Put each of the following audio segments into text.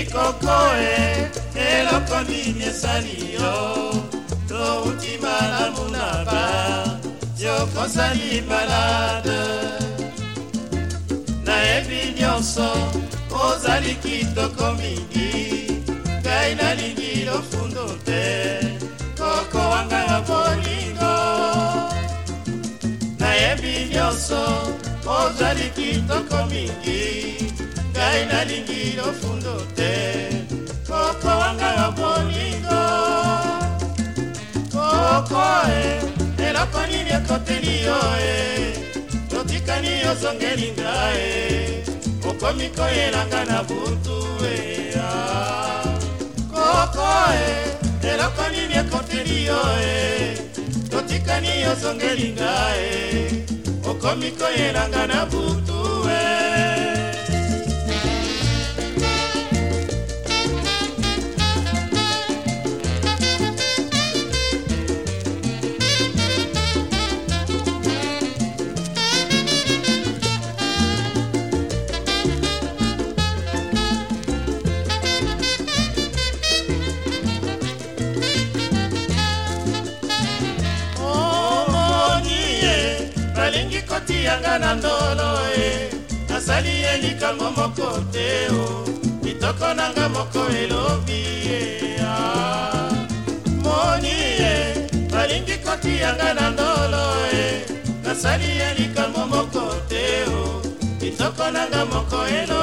likoko e eloko nini esali yo touti malamu na ba yokosali balade nayebi nyonso ozali kitoko mingi ngai nalingi lofundo te koko wanga ya bolingo nayebi nyonso ozali kitoko mingi ngai nalingi lofundo te koko wanga yo bolingo koko e eh, eloko nini ekoteli yo e eh? totikani ozongeli ngai eh? okomi koyelanga na butu eya ah. koko e eloko nini ekoteli yo e totikani ozongeli ngai okomi koyelanga na butu olingi kotiyanga na ndolo e eh. nasali ye likambo moko te o oh. litoko nanga moko elobi ye eh. ah. moni ye eh. balingi kotiyanga na ndolo e nasali ye likambo moko te o oh. litoko nanga moko elobi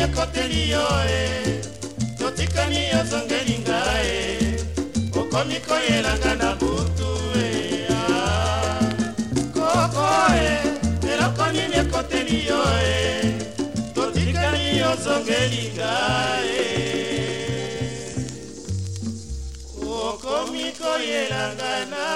ne koteli yo e totikani ozongeli nga e okomi koyelanga na butu e ah. koko e eloko nini ekoteli yo e totikani ozongeli nga e okomi koyelanga na